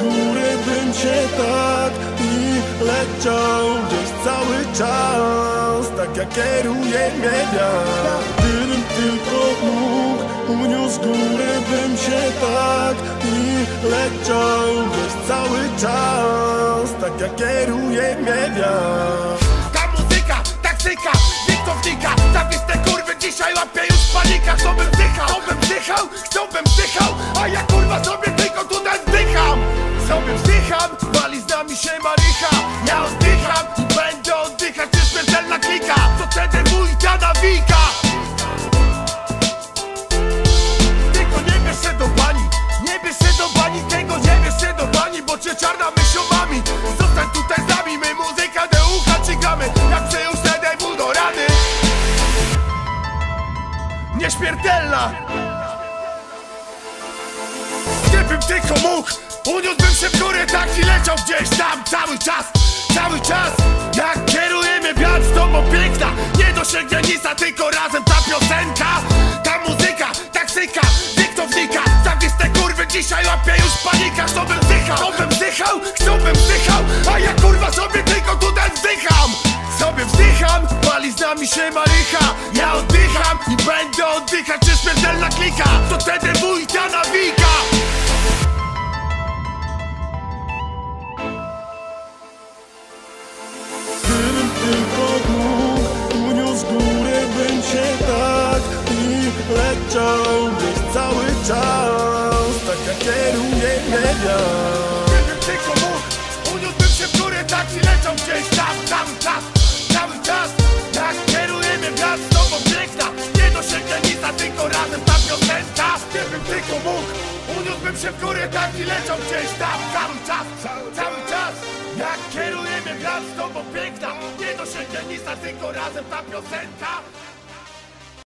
góry bym się tak i leciał gdzieś cały czas Tak jak kieruje mnie wiatr. Gdybym tylko mógł uniósł góry bym się tak i leciał gdzieś cały czas Tak jak kieruje mnie wiatr. Ta muzyka, taktyka, nikt to wnika. Zabierz te kurwy, dzisiaj łapię już panika. Chcą bym wdychał, chcą bym wdychał, chcą bym wdychał? A ja kurwa sobie tylko tutaj wdycham. Sobie wzdycham, wali z nami się Marycha. Ja oddycham będę oddychać, czy śmiertelna klika. To wtedy mój dziada wika. Tylko nie bierz się do bani. Nie bierz się do bani, tego nie bierz się do bani Bo cię czarna myśl mami Zostań tutaj Nieśmiertelna! Gdybym tylko mógł Uniósłbym się w górę tak i leciał gdzieś tam Cały czas, cały czas. Jak kierujemy wiatr z tobą piękna Nie dosięgnie nic, a tylko razem ta piosenka. Ta muzyka, taktyka, nikt to wnika. Zabierz te kurwy, dzisiaj łapię już panika. Chcą bym wdychał, chcą bym wdychał, chcą bym wdychał? A ja kurwa sobie tylko tutaj wdycham. Sobie wzdycham, pali z nami się Marycha. Ja oddycham i będę oddychać, czy śmiertelna klika To wtedy mój dziada wika Gdybym tylko mógł uniósł góry bym się tak i leciał gdzieś cały czas. Tak jak kieruje mnie wiatr Gdybym tylko mógł, uniósłbym się w górę tak i leciał gdzieś tam się w górę tak i leciał gdzieś tam. Cały czas, cały czas. Jak kierujemy wiatr z tobą piękna Nie dosięgnie nic, a tylko razem ta piosenka